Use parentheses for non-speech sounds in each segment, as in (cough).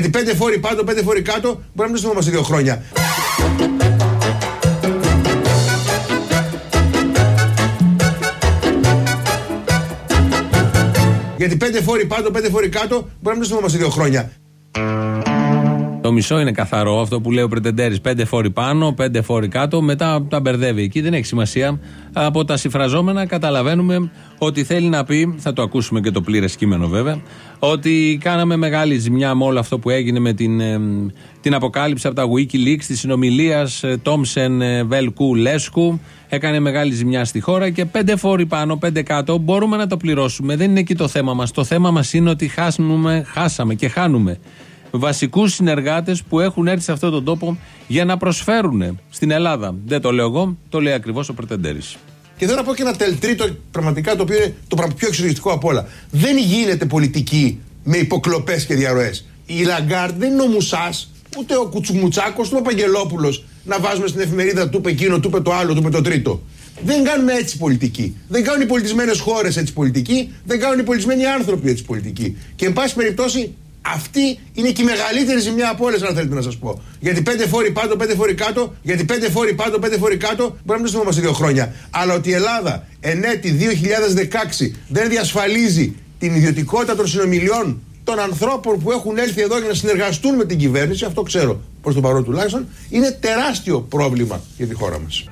Γιατί πέντε φόροι πάνω, πέντε φόροι κάτω μπορεί να μην το θυμόμαστε δύο χρόνια. Γιατί πέντε φόροι πάνω, πέντε φόροι κάτω μπορεί να μην το θυμόμαστε δύο χρόνια. Το μισό είναι καθαρό αυτό που λέει ο Πρετεντέρης. Πέντε φόροι πάνω, πέντε φόροι κάτω. Μετά τα μπερδεύει εκεί. Δεν έχει σημασία. Από τα συμφραζόμενα καταλαβαίνουμε ότι θέλει να πει, θα το ακούσουμε και το πλήρες κείμενο βέβαια, ότι κάναμε μεγάλη ζημιά με όλο αυτό που έγινε με την, ε, την αποκάλυψη από τα Wikileaks της συνομιλίας Τόμσεν Βελκού Λέσκου. Έκανε μεγάλη ζημιά στη χώρα και πέντε φόροι πάνω, πέντε κάτω μπορούμε να το πληρώσουμε. Δεν είναι εκεί το θέμα μας. Το θέμα μας είναι ότι χάσουμε, χάσαμε και χάνουμε βασικούς συνεργάτες που έχουν έρθει σε αυτόν τον τόπο για να προσφέρουν στην Ελλάδα. Δεν το λέω εγώ, το λέει ακριβώς ο Πρετεντέρης. Και θέλω να πω και ένα τελτρίτο πραγματικά το οποίο είναι το πιο εξοριστικό από όλα. Δεν γίνεται πολιτική με υποκλοπές και διαρροές. Η Λαγκάρντ δεν είναι ο Μουσάς, ούτε ο Κουτσουμουτσάκος, ούτε ο Παγγελόπουλο να βάζουμε στην εφημερίδα του πεκίνο, του το άλλο, του το τρίτο. Δεν κάνουμε έτσι πολιτική. Δεν κάνουν οι πολιτισμένες χώρες έτσι πολιτική. Δεν κάνουν οι πολιτισμένοι άνθρωποι έτσι πολιτική. Και εν πάση περιπτώσει αυτή είναι και η μεγαλύτερη ζημιά από όλες, αν θέλετε να σας πω. Γιατί πέντε φόροι πάνω, πέντε φόροι κάτω, γιατί πέντε φόροι πάνω, πέντε φόροι κάτω, μπορεί να μην το θυμόμαστε δύο χρόνια. Αλλά ότι η Ελλάδα εν έτη 2016 δεν διασφαλίζει την ιδιωτικότητα των συνομιλιών των ανθρώπων που έχουν έλθει εδώ για να συνεργαστούν με την κυβέρνηση, αυτό ξέρω προς το παρόν τουλάχιστον, είναι τεράστιο πρόβλημα για τη χώρα μας.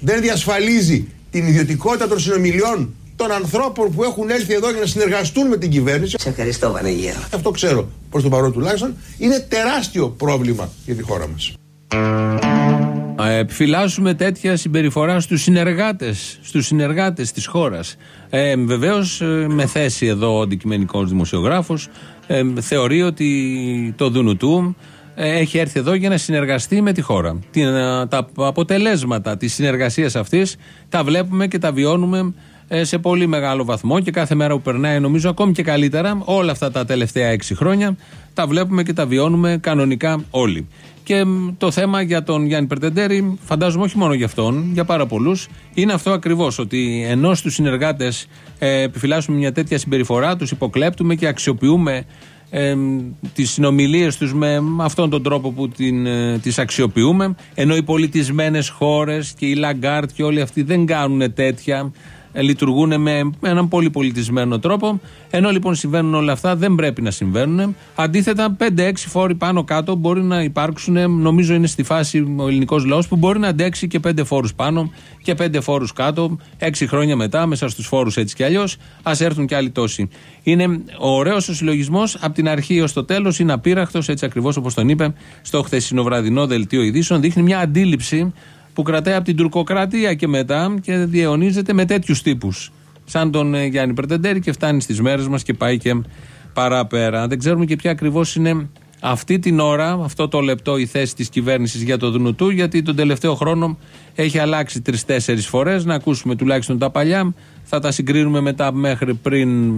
Δεν διασφαλίζει την ιδιωτικότητα των συνομιλιών των ανθρώπων που έχουν έλθει εδώ για να συνεργαστούν με την κυβέρνηση. Σε ευχαριστώ, Βανεγέρο. Αυτό ξέρω προς το παρόν τουλάχιστον. Είναι τεράστιο πρόβλημα για τη χώρα μας. Επιφυλάσσουμε τέτοια συμπεριφορά στους συνεργάτες, στους συνεργάτες της χώρας. Ε, βεβαίως ε, με θέση εδώ ο αντικειμενικός δημοσιογράφος ε, θεωρεί ότι το Δουνουτού ε, έχει έρθει εδώ για να συνεργαστεί με τη χώρα. Ε, τα αποτελέσματα της συνεργασίας αυτής τα βλέπουμε και τα βιώνουμε ε, σε πολύ μεγάλο βαθμό και κάθε μέρα που περνάει νομίζω ακόμη και καλύτερα όλα αυτά τα τελευταία έξι χρόνια τα βλέπουμε και τα βιώνουμε κανονικά όλοι. Και το θέμα για τον Γιάννη Πρετεντέρη, φαντάζομαι όχι μόνο για αυτόν, για πάρα πολλούς, είναι αυτό ακριβώς. Ότι ενώ στους συνεργάτες ε, επιφυλάσσουμε μια τέτοια συμπεριφορά, τους υποκλέπτουμε και αξιοποιούμε ε, τις συνομιλίες τους με αυτόν τον τρόπο που την, ε, τις αξιοποιούμε. Ενώ οι πολιτισμένες χώρες και η Λαγκάρντ και όλοι αυτοί δεν κάνουν τέτοια. ε, λειτουργούν με έναν πολύ πολιτισμένο τρόπο. Ενώ λοιπόν συμβαίνουν όλα αυτά, δεν πρέπει να συμβαίνουν. Αντίθετα, 5-6 φόροι πάνω κάτω μπορεί να υπάρξουν. Νομίζω είναι στη φάση ο ελληνικός λαός που μπορεί να αντέξει και 5 φόρους πάνω και 5 φόρους κάτω. 6 χρόνια μετά, μέσα στους φόρους έτσι κι αλλιώς, ας έρθουν κι άλλοι τόσοι. Είναι ωραίος ο συλλογισμός από την αρχή έω το τέλος. Είναι απείραχτος, έτσι ακριβώς όπως τον είπε στο χθεσινό βραδινό δελτίο ειδήσεων. Δείχνει μια αντίληψη που κρατάει από την τουρκοκρατία και μετά και διαιωνίζεται με τέτοιους τύπους. Σαν τον ε, Γιάννη Περτεντέρη και φτάνει στις μέρες μας και πάει και παραπέρα. Δεν ξέρουμε και ποια ακριβώς είναι αυτή την ώρα, αυτό το λεπτό, η θέση της κυβέρνησης για το Δουνουτού, γιατί τον τελευταίο χρόνο έχει αλλάξει τρει-τέσσερι φορές. Να ακούσουμε τουλάχιστον τα παλιά. Θα τα συγκρίνουμε μετά μέχρι πριν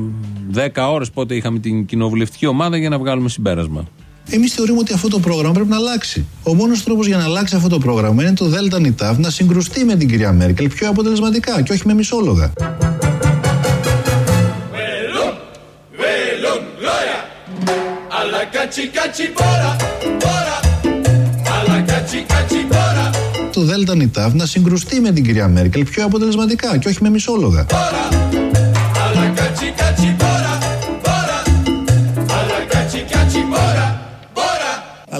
10 ώρες, πότε είχαμε την κοινοβουλευτική ομάδα, για να βγάλουμε συμπέρασμα. Εμείς θεωρούμε ότι αυτό το πρόγραμμα πρέπει να αλλάξει. Ο μόνος τρόπος για να αλλάξει αυτό το πρόγραμμα είναι το ΔΝΤ να συγκρουστεί με την κυρία Μέρκελ πιο αποτελεσματικά και όχι με μισόλογα. Το ΔΝΤ να συγκρουστεί με την κυρία Μέρκελ πιο αποτελεσματικά και όχι με μισόλογα.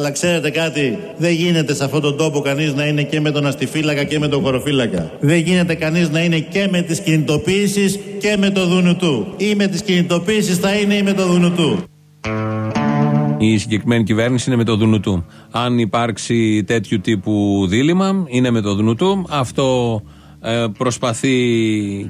Αλλά ξέρετε κάτι, δεν γίνεται σε αυτόν τον τόπο κανείς να είναι και με τον αστιφύλακα και με τον χωροφύλακα. Δεν γίνεται κανείς να είναι και με τις κινητοποίησεις και με το δουνουτού. Ή με τις κινητοποίησεις θα είναι ή με το δουνουτού. Η συγκεκριμένη κυβέρνηση είναι με το Δουνουτού. Αν υπάρξει τέτοιου τύπου δίλημα, είναι με το Δουνουτού. Αυτό ε, προσπαθεί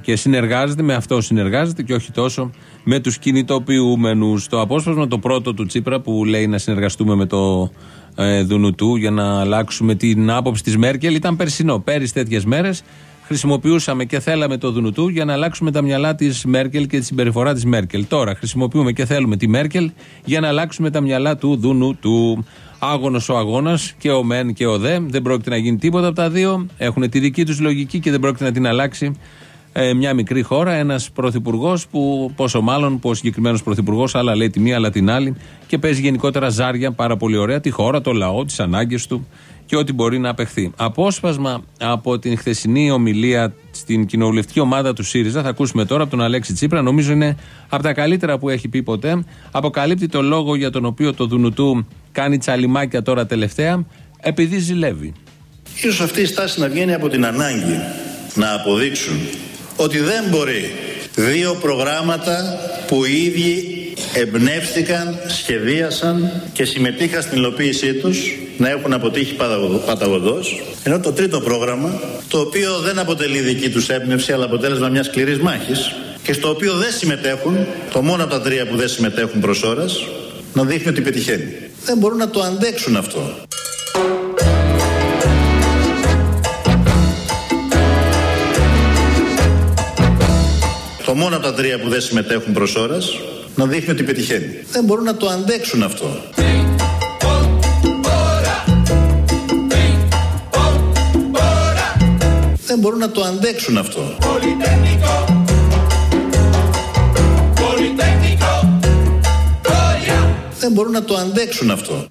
και συνεργάζεται, με αυτό συνεργάζεται και όχι τόσο με τους κινητοποιούμενους. Το απόσπασμα το πρώτο του Τσίπρα που λέει να συνεργαστούμε με το ε, Δουνουτού για να αλλάξουμε την άποψη της Μέρκελ ήταν περσινό. Πέρυσι τέτοιες μέρες χρησιμοποιούσαμε και θέλαμε το Δουνουτού για να αλλάξουμε τα μυαλά της Μέρκελ και τη συμπεριφορά της Μέρκελ. Τώρα χρησιμοποιούμε και θέλουμε τη Μέρκελ για να αλλάξουμε τα μυαλά του Δουνουτού. Άγωνος ο αγώνας και ο μεν και ο δε. Δεν πρόκειται να γίνει τίποτα από τα δύο. Έχουν τη δική τους λογική και δεν πρόκειται να την αλλάξει ε, μια μικρή χώρα, ένας πρωθυπουργός που πόσο μάλλον που ο συγκεκριμένος πρωθυπουργός, άλλα λέει τη μία, άλλα την άλλη και παίζει γενικότερα ζάρια πάρα πολύ ωραία τη χώρα, το λαό, τις ανάγκες του και ό,τι μπορεί να απεχθεί. Απόσπασμα από την χθεσινή ομιλία στην κοινοβουλευτική ομάδα του ΣΥΡΙΖΑ, θα ακούσουμε τώρα από τον Αλέξη Τσίπρα, νομίζω είναι από τα καλύτερα που έχει πει ποτέ. Αποκαλύπτει το λόγο για τον οποίο το Δουνουτού κάνει τσαλιμάκια τώρα τελευταία, επειδή ζηλεύει. Ίσως αυτή η στάση να βγαίνει από την ανάγκη να αποδείξουν ότι δεν μπορεί δύο προγράμματα που οι ίδιοι εμπνεύστηκαν, σχεδίασαν και συμμετείχαν στην υλοποίησή τους να έχουν αποτύχει παταγωδός ενώ το τρίτο πρόγραμμα το οποίο δεν αποτελεί δική τους έμπνευση αλλά αποτέλεσμα μιας σκληρής μάχης και στο οποίο δεν συμμετέχουν το μόνο από τα τρία που δεν συμμετέχουν προς ώρας να δείχνει ότι πετυχαίνει δεν μπορούν να το αντέξουν αυτό το μόνο από τα τρία που δεν συμμετέχουν προς ώρας να δείχνει ότι πετυχαίνει. Δεν μπορούν να το αντέξουν αυτό. Δεν μπορούν να το αντέξουν αυτό. Δεν μπορούν να το αντέξουν αυτό.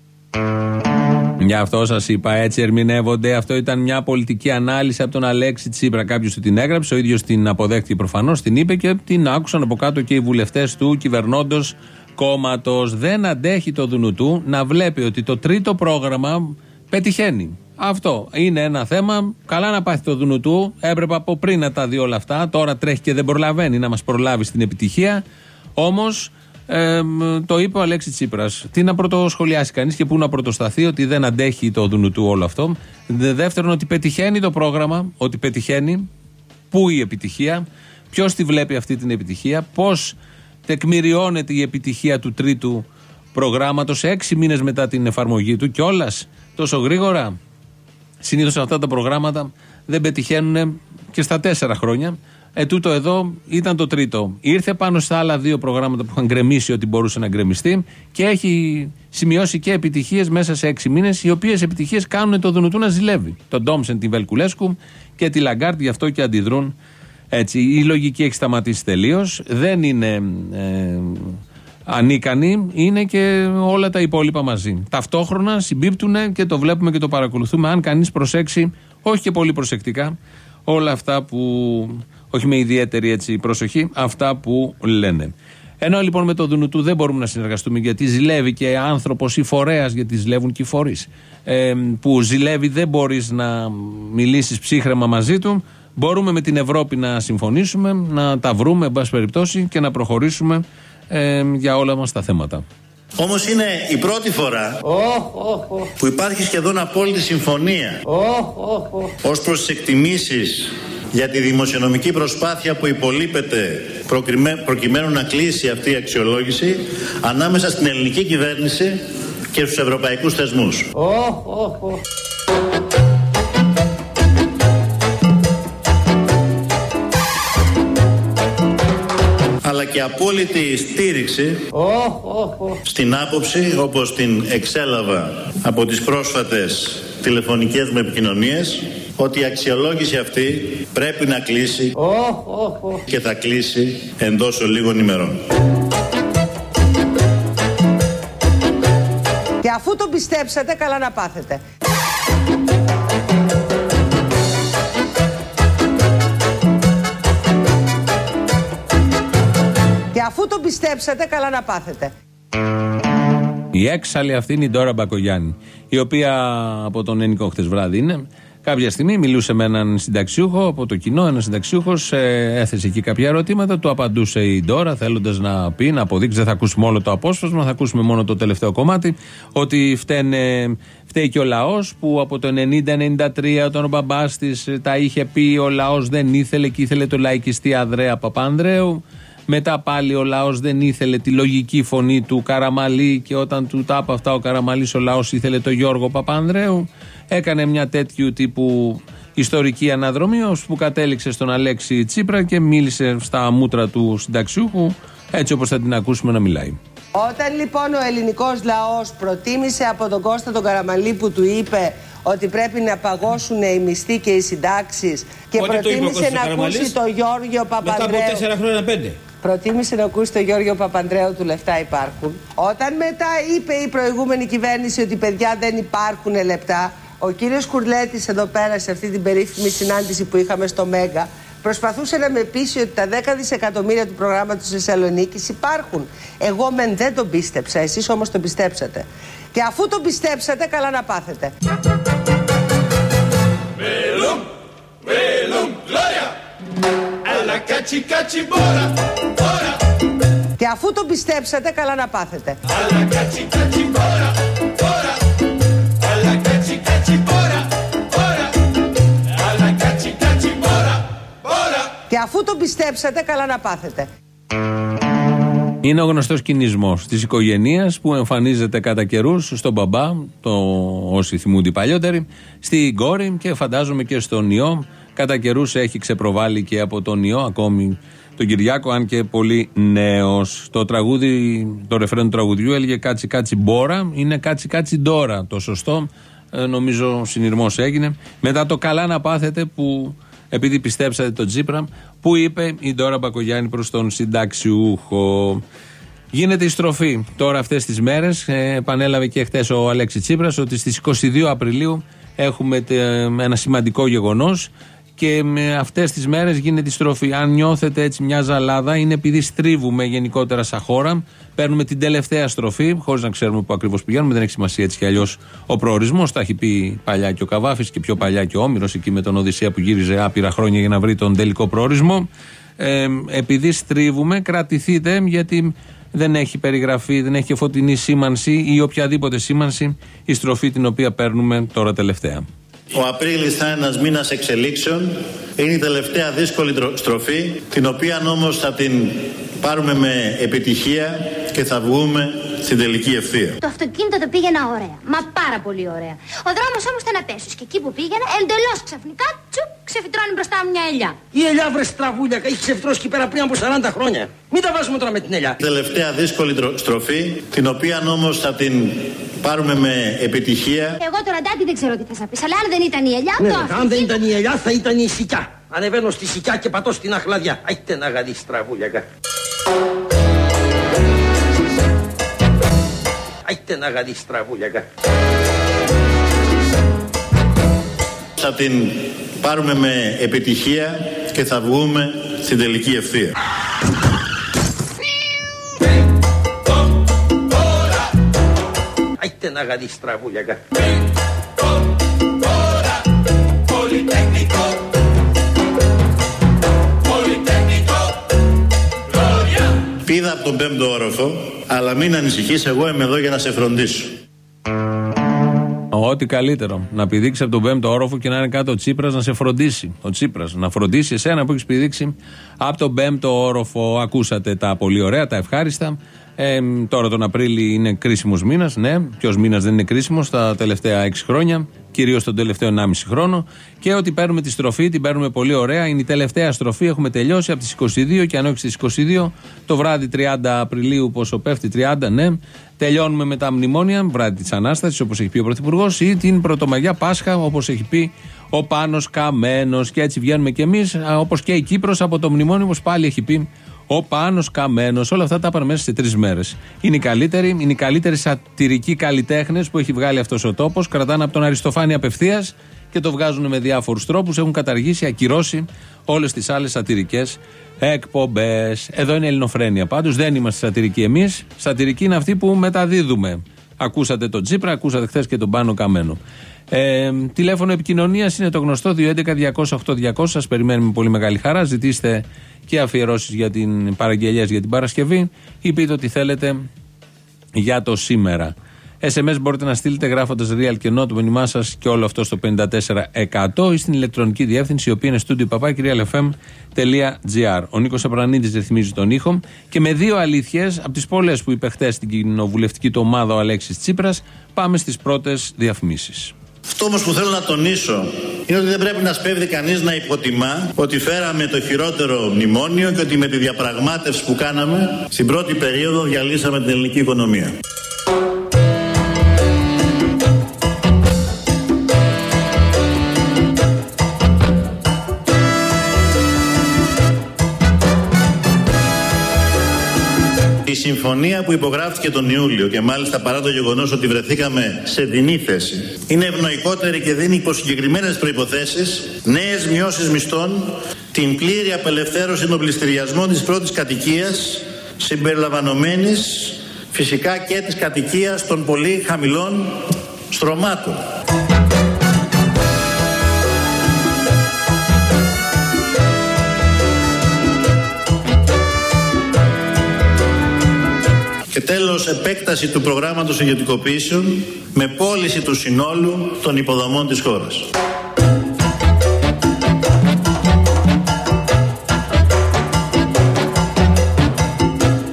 Γι' αυτό σας είπα, έτσι ερμηνεύονται. Αυτό ήταν μια πολιτική ανάλυση από τον Αλέξη Τσίπρα. Κάποιος του την έγραψε, ο ίδιος την αποδέχτηκε προφανώς, την είπε και την άκουσαν από κάτω και οι βουλευτές του κυβερνώντος κόμματος. Δεν αντέχει το Δουνουτού να βλέπει ότι το τρίτο πρόγραμμα πετυχαίνει. Αυτό είναι ένα θέμα. Καλά να πάθει το Δουνουτού. Έπρεπε από πριν να τα δει όλα αυτά. Τώρα τρέχει και δεν προλαβαίνει να μας προλάβει στην επιτυχία. Όμως ε, το είπε ο Αλέξης Τσίπρας. Τι να πρωτοσχολιάσει κανείς και πού να πρωτοσταθεί, ότι δεν αντέχει το του όλο αυτό. Δεύτερον, ότι πετυχαίνει το πρόγραμμα, ότι πετυχαίνει. Πού η επιτυχία, ποιος τη βλέπει αυτή την επιτυχία, πώς τεκμηριώνεται η επιτυχία του τρίτου προγράμματος έξι μήνες μετά την εφαρμογή του κιόλας τόσο γρήγορα. Συνήθως αυτά τα προγράμματα δεν πετυχαίνουν και στα τέσσερα χρόνια. Ε, τούτο εδώ ήταν το τρίτο. Ήρθε πάνω στα άλλα δύο προγράμματα που είχαν γκρεμίσει ό,τι μπορούσε να γκρεμιστεί και έχει σημειώσει και επιτυχίες μέσα σε έξι μήνες, οι οποίες επιτυχίες κάνουν το ΔουΝουΤού να ζηλεύει. Τον Τόμσεν, την Βελκουλέσκου και τη Λαγκάρντ, γι' αυτό και αντιδρούν έτσι. Η λογική έχει σταματήσει τελείως. Δεν είναι ε, ανίκανοι, είναι και όλα τα υπόλοιπα μαζί. Ταυτόχρονα συμπίπτουν και το βλέπουμε και το παρακολουθούμε. Αν κανείς προσέξει, όχι και πολύ προσεκτικά, όλα αυτά που όχι με ιδιαίτερη έτσι, προσοχή, αυτά που λένε. Ενώ λοιπόν με το Δουνουτού δεν μπορούμε να συνεργαστούμε γιατί ζηλεύει και άνθρωπος ή φορέας, γιατί ζηλεύουν και οι φορείς. Ε, που ζηλεύει, δεν μπορείς να μιλήσεις ψύχρεμα μαζί του. Μπορούμε με την Ευρώπη να συμφωνήσουμε, να τα βρούμε, εν πάση περιπτώσει, και να προχωρήσουμε ε, για όλα μας τα θέματα. Όμως είναι η πρώτη φορά που υπάρχει σχεδόν απόλυτη συμφωνία ως προς τις εκτιμήσεις για τη δημοσιονομική προσπάθεια που υπολείπεται προκειμένου να κλείσει αυτή η αξιολόγηση ανάμεσα στην ελληνική κυβέρνηση και στους ευρωπαϊκούς θεσμούς. Και απόλυτη στήριξη στην άποψη όπως την εξέλαβα από τις πρόσφατες τηλεφωνικές μου επικοινωνίες ότι η αξιολόγηση αυτή πρέπει να κλείσει και θα κλείσει εντός λίγων ημερών. Και αφού το πιστέψατε, καλά να πάθετε. Αφού το πιστέψατε, καλά να πάθετε. Η έξαλλη αυτή είναι η Ντόρα Μπακογιάννη, η οποία από τον Ενικό χτες βράδυ είναι. Κάποια στιγμή μιλούσε με έναν συνταξιούχο από το κοινό, ένας συνταξιούχος ε, έθεσε εκεί κάποια ερωτήματα, του απαντούσε η Ντόρα, θέλοντας να πει, να αποδείξει, δεν θα ακούσουμε όλο το απόσπασμα, θα ακούσουμε μόνο το τελευταίο κομμάτι, ότι φταίνε, φταίει και ο λαός που από το 90-93 όταν ο μπαμπάς της τα είχε πει, ο λαός δεν ήθελε και ήθελε το λαϊκιστή Αδρέα Παπανδρέου. Μετά πάλι ο λαός δεν ήθελε τη λογική φωνή του Καραμαλή και όταν του τα αυτά ο Καραμαλής ο λαός ήθελε το Γιώργο Παπανδρέου. Έκανε μια τέτοιου τύπου ιστορική αναδρομή που κατέληξε στον Αλέξη Τσίπρα και μίλησε στα μούτρα του συνταξιούχου έτσι όπως θα την ακούσουμε να μιλάει. Όταν λοιπόν ο ελληνικός λαός προτίμησε από τον Κώστα τον Καραμαλή που του είπε ότι πρέπει να παγώσουν οι μισθοί και οι συντάξεις και Πότε το είπε ο προτίμησε Κώστας να ακούσει Καραμαλής; το Γιώργιο Μετά από Παπανδρέου. τέσσερα χρόνια πέντε. Προτίμησε να ακούσει το Γιώργιο Παπανδρέου του λεφτά υπάρχουν. Όταν μετά είπε η προηγούμενη κυβέρνηση ότι παιδιά δεν υπάρχουν λεπτά, ο κύριος Κουρλέτης εδώ πέρα σε αυτή την περίφημη συνάντηση που είχαμε στο Μέγκα προσπαθούσε να με πείσει ότι τα 10 δισεκατομμύρια του προγράμματος Θεσσαλονίκης υπάρχουν. Εγώ μεν δεν τον πίστεψα, εσείς όμως τον πιστέψατε. Και αφού τον πιστέψατε, καλά να πάθετε. Και αφού τον πιστέψατε, καλά να πάθετε. Και αφού τον πιστέψατε, καλά να πάθετε. Είναι ο γνωστός κινησμός της οικογένειας που εμφανίζεται κατά καιρούς στον μπαμπά, το, όσοι θυμούνται οι παλιότεροι, στην κόρη και φαντάζομαι και στον ιό. Κατά καιρούς έχει ξεπροβάλει και από τον ιό, ακόμη τον Κυριάκο, αν και πολύ νέος. Το τραγούδι, το ρεφρέν του τραγουδιού έλεγε Κάτσι Κάτσι Μπόρα, είναι Κάτσι Κάτσι Ντόρα. Το σωστό, ε, νομίζω συνειρμός έγινε. Μετά το καλά να πάθετε που επειδή πιστέψατε τον Τσίπρα, που είπε η Ντόρα Μπακογιάννη προς τον συνταξιούχο. Γίνεται η στροφή τώρα αυτές τις μέρες, ε, επανέλαβε και χτες ο Αλέξης Τσίπρας, ότι στις 22 Απριλίου έχουμε τε- ένα σημαντικό γεγονός και με αυτές τις μέρες γίνεται η στροφή. Αν νιώθετε έτσι μια ζαλάδα είναι επειδή στρίβουμε γενικότερα σαν χώρα, παίρνουμε την τελευταία στροφή, χωρίς να ξέρουμε πού ακριβώς πηγαίνουμε, δεν έχει σημασία έτσι κι αλλιώς ο προορισμός, τα έχει πει παλιά και ο Καβάφης και πιο παλιά και ο Όμηρος εκεί με τον Οδυσσέα που γύριζε άπειρα χρόνια για να βρει τον τελικό προορισμό. Ε, επειδή στρίβουμε, κρατηθείτε γιατί δεν έχει περιγραφεί, δεν έχει και φωτεινή σήμανση ή οποιαδήποτε σήμανση η στροφή την οποία παίρνουμε τώρα τελευταία. Ο Απρίλης θα είναι ένας μήνας εξελίξεων. Είναι η τελευταία δύσκολη τρο- στροφή, την οποία όμως θα την πάρουμε με επιτυχία και θα βγούμε στην τελική ευθεία. Το αυτοκίνητο το πήγαινα ωραία. Μα πάρα πολύ ωραία. Ο δρόμος όμως ήταν απέσιος και εκεί που πήγαινα, εντελώς ξαφνικά, τσουπ, ξεφυτρώνει μπροστά μου μια ελιά. Η ελιά βρε στραβούλια, έχει ξεφτρώσει εκεί πέρα πριν από 40 χρόνια. Μην τα βάζουμε τώρα με την ελιά. Τελευταία δύσκολη τρο- στροφή, την οποία όμως θα την πάρουμε με επιτυχία. Εγώ τώρα ντάντι δεν ξέρω τι θα σα πεις, αλλά αν δεν ήταν η ελιά, Ναι, το ναι, αν δεν ήταν η ελιά θα ήταν η σικιά. Ανεβαίνω στη σικιά και πατώ στην αχλαδιά. Άιτε να γαδί στραβούλια. κα. Άιτε να γαδί στραβούλια. κα. Θα την πάρουμε με επιτυχία και θα βγούμε στην τελική ευθεία. Άιτε να γαδί στραβούλια. κα. Πήδα από τον πέμπτο όροφο, αλλά μην ανησυχείς, εγώ είμαι εδώ για να σε φροντίσω. Ό,τι καλύτερο. Να πηδήξει από τον πέμπτο όροφο και να είναι κάτω ο Τσίπρας να σε φροντίσει. Ο Τσίπρας να φροντίσει εσένα που έχεις πηδήξει από τον πέμπτο όροφο. Ακούσατε τα πολύ ωραία, τα ευχάριστα. Ε, τώρα τον Απρίλιο είναι κρίσιμος μήνας. Ναι, ποιο μήνας δεν είναι κρίσιμος τα τελευταία 6 χρόνια, κυρίως τον τελευταίο 1,5 χρόνο. Και ότι παίρνουμε τη στροφή, την παίρνουμε πολύ ωραία. Είναι η τελευταία στροφή. Έχουμε τελειώσει από τις 22 και αν όχι στις 22, το βράδυ 30 Απριλίου, πόσο πέφτει, 30, ναι. Τελειώνουμε με τα μνημόνια, βράδυ της Ανάστασης, όπως έχει πει ο Πρωθυπουργός, ή την Πρωτομαγιά Πάσχα, όπως έχει πει ο Πάνος Καμένος. Και έτσι βγαίνουμε κι εμείς, όπως και η Κύπρος από το μνημόνιο, όπως πάλι έχει πει ο Πάνος Καμένος. Όλα αυτά τα είπαν μέσα σε τρεις μέρες. Είναι οι καλύτεροι, είναι οι καλύτεροι σατυρικοί καλλιτέχνες που έχει βγάλει αυτός ο τόπος. Κρατάνε από τον Αριστοφάνη απευθείας και το βγάζουν με διάφορους τρόπους. Έχουν καταργήσει, ακυρώσει όλες τις άλλες σατυρικές εκπομπές. Εδώ είναι Ελληνοφρένεια. Πάντως δεν είμαστε σατυρικοί εμείς. Σατυρικοί είναι αυτοί που μεταδίδουμε. Ακούσατε τον Τσίπρα, ακούσατε χθες και τον Πάνο Καμένο. Ε, τηλέφωνο επικοινωνίας είναι το γνωστό 211-200-8200. Σας περιμένουμε με πολύ μεγάλη χαρά. Ζητήστε και αφιερώσεις για την παραγγελία για την Παρασκευή ή πείτε ό,τι θέλετε για το σήμερα. SMS μπορείτε να στείλετε γράφοντας real και no το μήνυμά σας και όλο αυτό στο 54% ή στην ηλεκτρονική διεύθυνση η οποία είναι studio papakirialfm.gr. Ο Νίκος Απρανίδης ρυθμίζει τον ήχο και με δύο αλήθειες από τις πολλές που είπε χθες στην κοινοβουλευτική του ομάδα ο Αλέξης Τσίπρας, πάμε στις πρώτες διαφημίσεις. Αυτό όμως που θέλω να τονίσω είναι ότι δεν πρέπει να σπέβδει κανείς να υποτιμά ότι φέραμε το χειρότερο μνημόνιο και ότι με τη διαπραγμάτευση που κάναμε στην πρώτη περίοδο διαλύσαμε την ελληνική οικονομία. Συμφωνία που υπογράφηκε τον Ιούλιο και μάλιστα παρά το γεγονός ότι βρεθήκαμε σε δινή θέση είναι ευνοϊκότερη και δίνει υπό συγκεκριμένε προϋποθέσεις νέες μειώσεις μισθών, την πλήρη απελευθέρωση των πληστηριασμών της πρώτης κατοικίας συμπεριλαμβανομένης φυσικά και της κατοικίας των πολύ χαμηλών στρωμάτων. Και τέλος, επέκταση του προγράμματος ιδιωτικοποίησεων με πώληση του συνόλου των υποδομών της χώρας.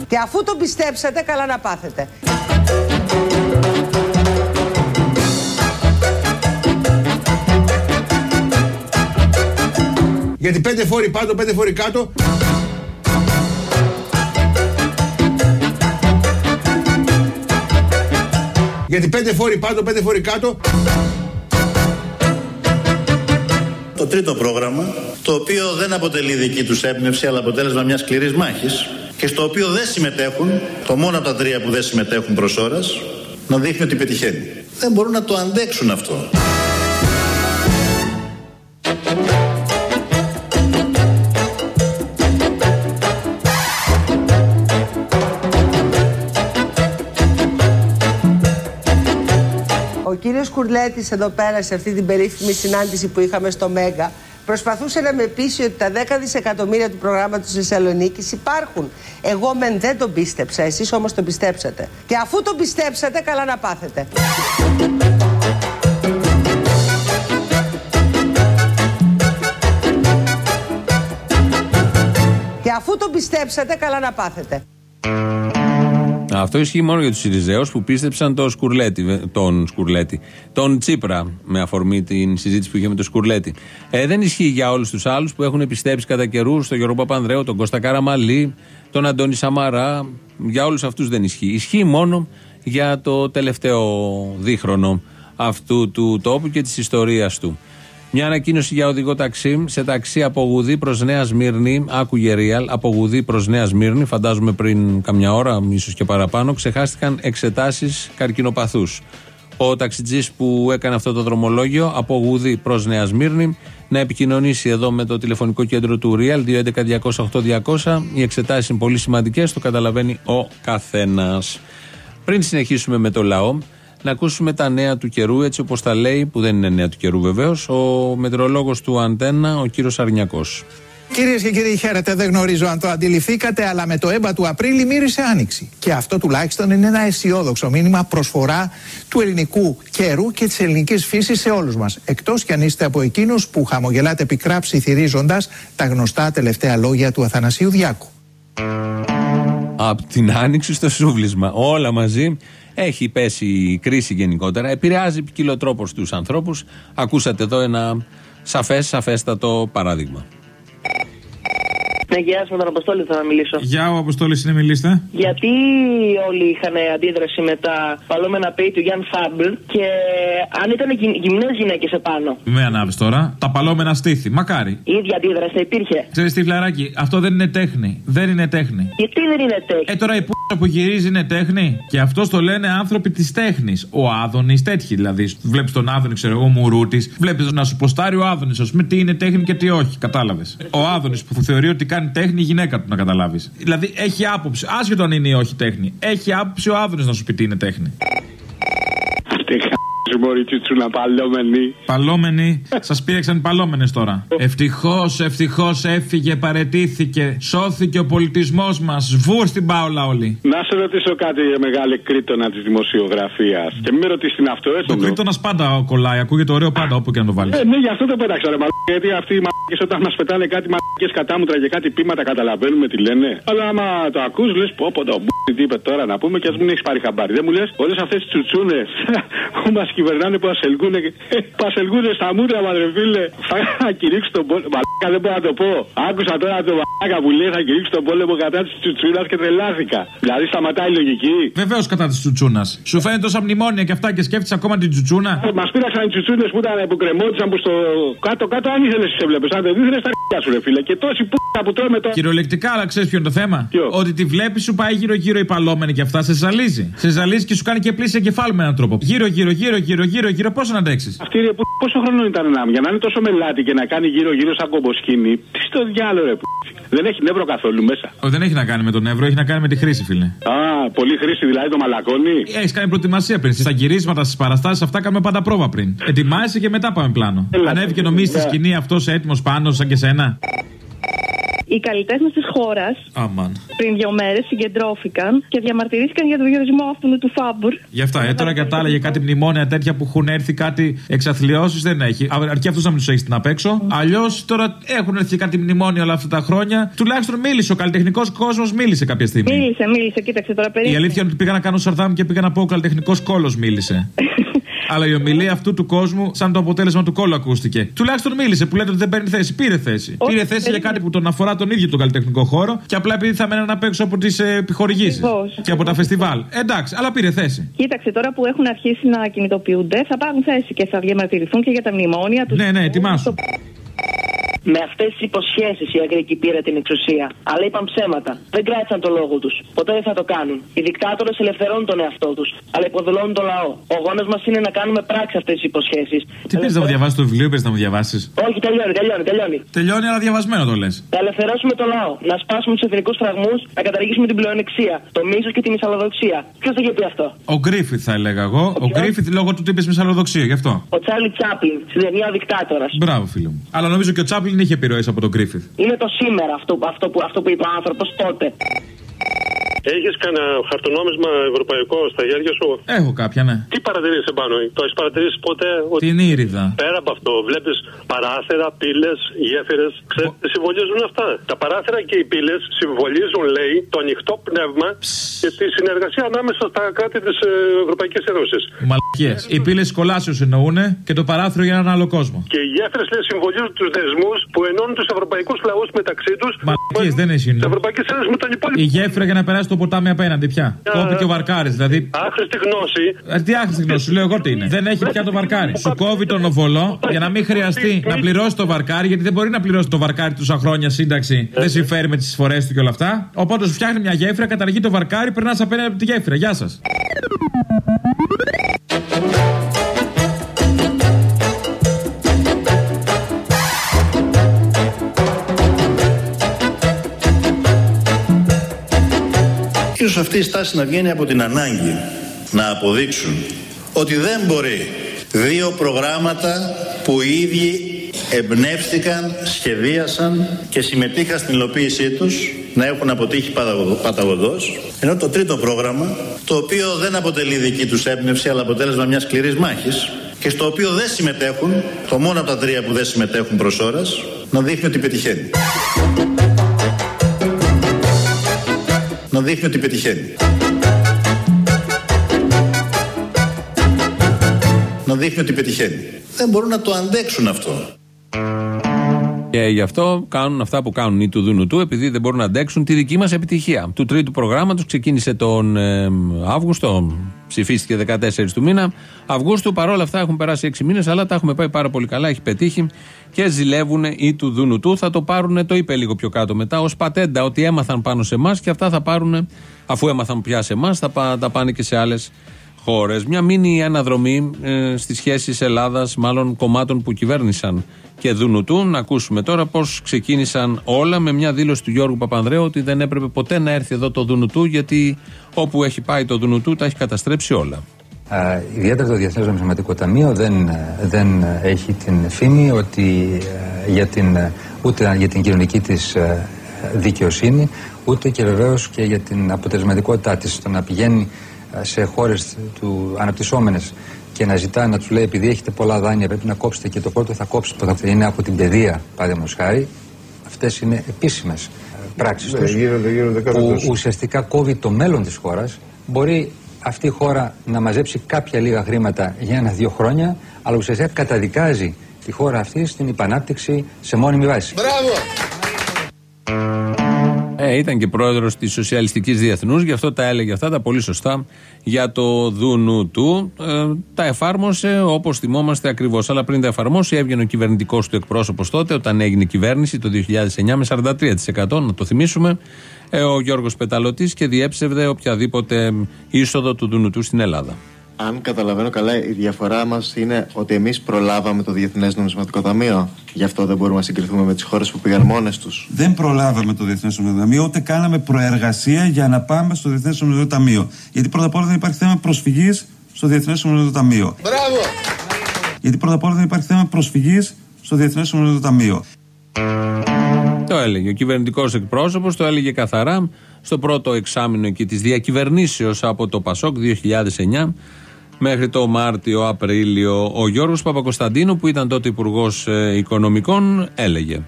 Και αφού το πιστέψατε, καλά να πάθετε. Γιατί πέντε φόροι πάνω, πέντε φόροι κάτω. Γιατί πέντε φόροι πάνω, πέντε φόροι κάτω. Το τρίτο πρόγραμμα, το οποίο δεν αποτελεί δική τους έμπνευση, αλλά αποτέλεσμα μιας σκληρής μάχης και στο οποίο δεν συμμετέχουν, το μόνο από τα τρία που δεν συμμετέχουν προς ώρας, να δείχνει ότι πετυχαίνει. Δεν μπορούν να το αντέξουν αυτό. Κύριος Κουρλέτης εδώ πέρα σε αυτή την περίφημη συνάντηση που είχαμε στο Μέγκα προσπαθούσε να με πείσει ότι τα 10 δισεκατομμύρια του προγράμματος της Θεσσαλονίκης υπάρχουν. Εγώ μεν δεν τον πίστεψα, εσείς όμως τον πιστέψατε. Και αφού τον πιστέψατε, καλά να πάθετε. Και αφού τον πιστέψατε, καλά να πάθετε. Αυτό ισχύει μόνο για τους Σιριζέους που πίστεψαν τον Σκουρλέτη, τον Σκουρλέτη, τον Τσίπρα, με αφορμή την συζήτηση που είχε με τον Σκουρλέτη. Ε, δεν ισχύει για όλους τους άλλους που έχουν πιστέψει κατά καιρούς στον Γιώργο Παπανδρέου, τον Κώστα Καραμαλή, τον Αντώνη Σαμαρά. Για όλους αυτούς δεν ισχύει. Ισχύει μόνο για το τελευταίο δίχρονο αυτού του τόπου και της ιστορίας του. Μια ανακοίνωση για οδηγό ταξί. Σε ταξί από Γουδί προς Νέα Σμύρνη, άκουγε real, από Γουδί προς Νέα Σμύρνη, φαντάζομαι πριν καμιά ώρα, ίσως και παραπάνω, ξεχάστηκαν εξετάσεις καρκινοπαθούς. Ο ταξιτζής που έκανε αυτό το δρομολόγιο από Γουδί προς Νέα Σμύρνη να επικοινωνήσει εδώ με το τηλεφωνικό κέντρο του Real 211-200-8200. Οι εξετάσεις είναι πολύ σημαντικές, το καταλαβαίνει ο καθένας. Πριν συνεχίσουμε με το λαό, να ακούσουμε τα νέα του καιρού, έτσι όπως τα λέει, που δεν είναι νέα του καιρού βεβαίως, ο μετρολόγος του Αντένα, ο κύριος Αρνιακός. Κυρίες και κύριοι, χαίρετε. Δεν γνωρίζω αν το αντιληφθήκατε, αλλά με το έμπα του Απρίλη μύρισε άνοιξη. Και αυτό τουλάχιστον είναι ένα αισιόδοξο μήνυμα προσφορά του ελληνικού καιρού και της ελληνικής φύσης σε όλους μας. Εκτός κι αν είστε από εκείνους που χαμογελάτε πικρά ψιθυρίζοντας τα γνωστά τελευταία λόγια του Αθανασίου Διάκου. Από την άνοιξη στο σούβλισμα. Όλα μαζί. Έχει πέσει η κρίση γενικότερα. Επηρεάζει ποικιλοτρόπως τους ανθρώπους. Ακούσατε εδώ ένα σαφές, σαφέστατο παράδειγμα. Ναι, γεια σα, με τον Αποστόλη θα μιλήσω. Γεια, ο Αποστόλης είναι, μιλήστε. Γιατί όλοι είχαν αντίδραση με τα παλόμενα πέι του Γιάνν Φάμπλ και αν ήταν γυμνές γυναίκες επάνω. Με ανάβεις τώρα. Τα παλόμενα στήθη. Μακάρι. Η ίδια αντίδραση θα υπήρχε. Ξέρεις τι φλαράκι, αυτό δεν είναι τέχνη. Δεν είναι τέχνη. Γιατί δεν είναι τέχνη; Ε, τώρα η π***α που γυρίζει είναι τέχνη; Και αυτό το λένε άνθρωποι της τέχνης. Ο Άδωνης, τέτοιοι δηλαδή. Βλέπεις τον Άδωνη, ξέρω εγώ, μουρούτης. Βλέπεις να σου ποστάρει ο Άδωνης, ας πούμε, τι είναι τέχνη και τι όχι. Κατάλαβες. Ο Άδωνης που θεωρεί ότι κάνει τέχνη η γυναίκα του, να καταλάβεις. Δηλαδή έχει άποψη, άσχετο αν είναι ή όχι τέχνη. Έχει άποψη ο Άδωνης να σου πει τι είναι τέχνη. Μωρή τσουτσούλα, παλόμενη. Παλόμενη, σας πήρεξαν οι παλόμενε τώρα. Ευτυχώς, ευτυχώς έφυγε, παρετήθηκε. Σώθηκε ο πολιτισμός μας. Σβούρ στην πάολα όλοι. Να σε ρωτήσω κάτι για μεγάλη κρίτονα της δημοσιογραφίας. Και μην με ρωτήσεις την αυτό, έτσι. Το κρίτονα πάντα κολλάει, ακούγεται ωραίο πάντα όπου και να το βάλεις. Ε, ναι, γι' αυτό το πέταξα, ρε μαλάκα. Γιατί αυτοί οι μαλάκε όταν μας πετάνε κάτι μαλάκε κατάμουτρα και κάτι πείματα καταλαβαίνουμε τι λένε. Αλλά άμα το ακούς, λες πω πω το μπ. Τι είπε τώρα να πούμε και ας μην έχεις πάρει χαμπάρι. Δεν μου λες όλε αυτές τις τσουτσούνες (laughs) που μας κυβερνάνε που ασελγούνε. (laughs) Που ασελγούνε στα μούτρα, μα ρε φίλε. Θα κηρύξουν τον πόλεμο. Μαλάκα δεν μπορώ να το πω. Άκουσα τώρα τον μαλάκα που λέει θα κηρύξουν τον πόλεμο κατά της τσουτσούνας και τρελάθηκα. Δηλαδή σταματάει η λογική. Βεβαίως κατά της τσουτσούνας. Σου φαίνεται τόσα μνημόνια και αυτά και σκέφτεσαι ακόμα την τσουτσούνα; Μας πήραξαν οι τσουτσούνες που ήταν που κρεμόντουσαν που στο κάτω-κάτω αν ήθελες τις έβλεπες. Αν δεν ήθελες τα ρ***α σου ρε φίλε. Και τόση που που τρώμε τώρα. Κυριολεκτικά, αλλά ξέρεις ποιο είναι το θέμα; Ότι τη βλέπεις, σου πάει γύρω-γύρω η παλόμενη και αυτά σε ζαλίζει. Σε ζαλίζει και σου κάνει και πλήση εγκεφάλου με έναν τρόπο. Γύρω-γύρω, γύρω-γύρω, γύρω-γύρω, πώ να αντέξεις; Αυτή ρε που πόσο χρόνο ήταν να για να είναι τόσο μελάτη και να κάνει γύρω-γύρω σαν κομποσκίνη. Τι στο διάλογο ρε που. Δεν έχει νεύρο καθόλου μέσα. Ο, δεν έχει να κάνει με τον νεύρο, έχει να κάνει με τη χρήση, φίλε. Α, πολύ χρήση δηλαδή το μαλακώνει. Έχεις κάνει προετοιμασία πριν. Στα γυρίσματα, στις παραστάσεις αυτά κάνουμε πάντα πρόβα πριν. Ετοιμάζεσαι και μετά πάμε πλάνο. Ανέβηκε νομίζεις στη σκηνή αυτός έτοιμος πάνω σαν και σένα; Οι καλλιτέχνες της χώρας Αμάν. πριν δύο μέρες συγκεντρώθηκαν και διαμαρτυρήθηκαν για τον διορισμό αυτού του Φάμπουρ. Γι' αυτά, ε, τώρα κατάλεγε κάτι μνημόνια τέτοια που έχουν έρθει κάτι εξαθλιώσει δεν έχει. Α, Αρκεί αυτός να μην τους έχει την απ' έξω. Αλλιώς τώρα έχουν έρθει κάτι μνημόνια όλα αυτά τα χρόνια. Τουλάχιστον μίλησε ο καλλιτεχνικός κόσμος, μίλησε κάποια στιγμή. Μίλησε, μίλησε, κοίταξε τώρα Η περίπου. αλήθεια είναι ότι πήγα να κάνω σαρδάμ και πήγα να πω ο καλλιτεχνικός κόλος μίλησε. (laughs) Αλλά η ομιλία αυτού του κόσμου, σαν το αποτέλεσμα του κόλλου, ακούστηκε. Τουλάχιστον μίλησε που λέτε ότι δεν παίρνει θέση. Πήρε θέση. Όχι, Πήρε θέση για περίμενε. κάτι που τον αφορά τον ίδιο τον καλλιτεχνικό χώρο και απλά επειδή θα μέναν απ' έξω από τις επιχορηγήσεις Ακριβώς. και από τα φεστιβάλ. Εντάξει, αλλά πήρε θέση. Κοίταξε τώρα που έχουν αρχίσει να κινητοποιούνται, θα πάρουν θέση και θα διαμαρτυρηθούν και για τα μνημόνια τους. Ναι, ναι, ετοιμάσου. Με αυτές τις υποσχέσεις η Αγγλική πήρε την εξουσία. Αλλά είπαν ψέματα. Δεν κράτησαν το λόγο τους. Ποτέ δεν θα το κάνουν. Οι δικτάτορες ελευθερώνουν τον εαυτό τους. Αλλά υποδουλώνουν το λαό. Ο γόνος μας είναι να κάνουμε πράξη αυτές τις υποσχέσεις. Τι πες να μου διαβάσεις το βιβλίο, πες να μου διαβάσεις; Όχι, τελειώνει, τελειώνει, τελειώνει. Τελειώνει, αλλά διαβασμένο το λες. Να ελευθερώσουμε το λαό. Να σπάσουμε τους εθνικούς φραγμούς. Να καταργήσουμε την πλεονεξία. Το μίσος και τη μυσαλλοδοξία. Ποιος θα είχε πει αυτό; Ο Γκρίφιθ θα έλεγα εγώ. Ο Γκρίφιθ λόγω του τύπη μυσαλλοδοξία, γι' αυτό. Ο Τσάρλι Τσάπλιν, στη ταινία ο δικτάτορας. Μπράβο, φίλο μου. Αλλά νομίζω και ο Τσάπλιν είχε επιρροές από τον Γκρίφιθ. Είναι το σήμερα αυτό, αυτό, που, αυτό που είπε ο άνθρωπος τότε. Έχεις κανένα χαρτονόμισμα ευρωπαϊκό στα χέρια σου; Έχω κάποια, ναι. Τι παρατηρήσεις επάνω, το έχεις παρατηρήσει ποτέ. Ότι Την ήριδα. πέρα από αυτό, βλέπεις παράθυρα, πύλες, γέφυρες; Ξέρετε τι συμβολίζουν αυτά. Τα παράθυρα και οι πύλες συμβολίζουν, λέει, το ανοιχτό πνεύμα και τη συνεργασία ανάμεσα στα κράτη της Ευρωπαϊκής Ένωσης. Μαλακίες. Οι πύλες κολάσεως εννοούν και το παράθυρο για έναν άλλο κόσμο. Και οι γέφυρες, λέει, συμβολίζουν τους δεσμούς που ενώνουν τους ευρωπαϊκούς λαούς μεταξύ τους. Μαλακίες δεν έχει Της Ευρωπαϊκής Ένωσης με τον υπόλοιπο. Η γέφυρα για να περάσει το ποτάμι απέναντι πια. Το είπε και ο Βαρκάρης. Δηλαδή. Άχρηστη γνώση. Ε, Τι άχρηστη γνώση, σου λέω εγώ τι είναι. Δεν έχει πια το βαρκάρι. Σου κόβει τον οβολό για να μην χρειαστεί να πληρώσει το βαρκάρι, γιατί δεν μπορεί να πληρώσει το βαρκάρι τόσα χρόνια σύνταξη. Δεν συμφέρει με τις εισφορέ του και όλα αυτά. Οπότε σου φτιάχνει μια γέφυρα, καταργεί το βαρκάρι, περνάς απέναντι από τη γέφυρα. Γεια σας. Ίσως αυτή η στάση να βγαίνει από την ανάγκη να αποδείξουν ότι δεν μπορεί δύο προγράμματα που οι ίδιοι εμπνεύστηκαν, σχεδίασαν και συμμετείχαν στην υλοποίησή τους να έχουν αποτύχει παταγω- παταγωδός ενώ το τρίτο πρόγραμμα το οποίο δεν αποτελεί δική τους έμπνευση αλλά αποτέλεσμα μιας σκληρής μάχης και στο οποίο δεν συμμετέχουν το μόνο από τα τρία που δεν συμμετέχουν προς ώρας να δείχνει ότι πετυχαίνει να δείχνει ότι πετυχαίνει. Να δείχνει ότι πετυχαίνει. Δεν μπορούν να το αντέξουν αυτό Και γι' αυτό κάνουν αυτά που κάνουν οι του Δούνου του, επειδή δεν μπορούν να αντέξουν τη δική μας επιτυχία. Του τρίτου προγράμματος ξεκίνησε τον ε, Αύγουστο, ψηφίστηκε 14 του μήνα. Αυγούστου παρόλα αυτά έχουν περάσει 6 μήνες, αλλά τα έχουμε πάει πάρα πολύ καλά, έχει πετύχει και ζηλεύουν οι του Δούνου του. Θα το πάρουν, το είπε λίγο πιο κάτω μετά, ως πατέντα ότι έμαθαν πάνω σε εμάς και αυτά θα πάρουν, αφού έμαθαν πια σε εμάς, θα πα- τα πάνε και σε άλλες χώρες. Μια μήνυ αναδρομή ε, στις σχέσεις Ελλάδας, μάλλον κομμάτων που κυβέρνησαν και δούνου του. Να ακούσουμε τώρα πώς ξεκίνησαν όλα με μια δήλωση του Γιώργου Παπανδρέου ότι δεν έπρεπε ποτέ να έρθει εδώ το δούνου του, γιατί όπου έχει πάει το δούνου του τα έχει καταστρέψει όλα. Α, ιδιαίτερα το Διεθνές Νομισματικό Ταμείο δεν, ε, δεν ε, έχει την φήμη ότι ε, για την, ε, ούτε για την κοινωνική της ε, δικαιοσύνη ούτε και βεβαίως και για την αποτελεσματικότητά της στο να πηγαίνει ε, σε χώρες του αναπτυσσόμενες και να ζητά να τους λέει επειδή έχετε πολλά δάνεια πρέπει να κόψετε και το πρώτο θα κόψετε που θα είναι από την παιδεία παραδείγματος χάρη αυτές είναι επίσημες ε, πράξεις Ναι, τους γίνονται- γίνονται κάθε που τόσο. ουσιαστικά κόβει το μέλλον της χώρας μπορεί αυτή η χώρα να μαζέψει κάποια λίγα χρήματα για ένα-δύο χρόνια, αλλά ουσιαστικά καταδικάζει τη χώρα αυτή στην υπανάπτυξη σε μόνιμη βάση. Ε, ήταν και πρόεδρος της Σοσιαλιστικής Διεθνούς, γι' αυτό τα έλεγε αυτά τα πολύ σωστά για το δούνου του. Ε, τα εφάρμοσε όπως θυμόμαστε ακριβώς. Αλλά πριν τα εφαρμόσει, έβγαινε ο κυβερνητικός του εκπρόσωπος τότε, όταν έγινε κυβέρνηση το 2009 με 43%. Να το θυμίσουμε. Ε, ο Γιώργος Πεταλωτής και διέψευδε οποιαδήποτε είσοδο του δούνου του στην Ελλάδα. Αν καταλαβαίνω καλά, η διαφορά μας είναι ότι εμείς προλάβαμε το Διεθνές Νομισματικό Ταμείο. Γι' αυτό δεν μπορούμε να συγκριθούμε με τις χώρες που πήγαν μόνες τους. Δεν προλάβαμε το Διεθνές Νομισματικό Ταμείο, ούτε κάναμε προεργασία για να πάμε στο Διεθνές Νομισματικό Ταμείο. Γιατί πρώτα απ' όλα δεν υπάρχει θέμα προσφυγής στο Διεθνές Νομισματικό Ταμείο. Μπράβο! Γιατί πρώτα απ' όλα δεν υπάρχει θέμα προσφυγής στο Διεθνές Νομισματικό Ταμείο. Το έλεγε ο κυβερνητικός εκπρόσωπος, το έλεγε καθαρά στο πρώτο εξάμεινο εκεί της διακυβερνήσεως από το Πασόκ 2009 μέχρι το Μάρτιο-Απρίλιο. Ο Γιώργος Παπακοσταντίνου, που ήταν τότε υπουργός Οικονομικών, έλεγε.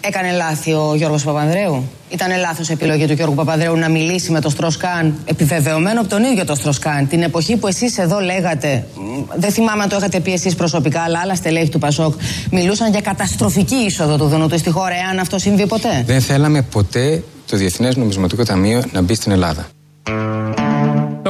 Έκανε λάθη ο Γιώργος Παπανδρέου; Ήταν λάθος επιλογή του Γιώργου Παπανδρέου να μιλήσει με το Στροσκάν, επιβεβαιωμένο από τον ίδιο το Στροσκάν, την εποχή που εσείς εδώ λέγατε, μ, δεν θυμάμαι αν το έχετε πει εσείς προσωπικά, αλλά άλλα στελέχη του Πασόκ μιλούσαν για καταστροφική είσοδο του Δουνουτού στη χώρα, εάν αυτό συμβεί ποτέ; Δεν θέλαμε ποτέ το Διεθνές Νομισματικό Ταμείο να μπει στην Ελλάδα.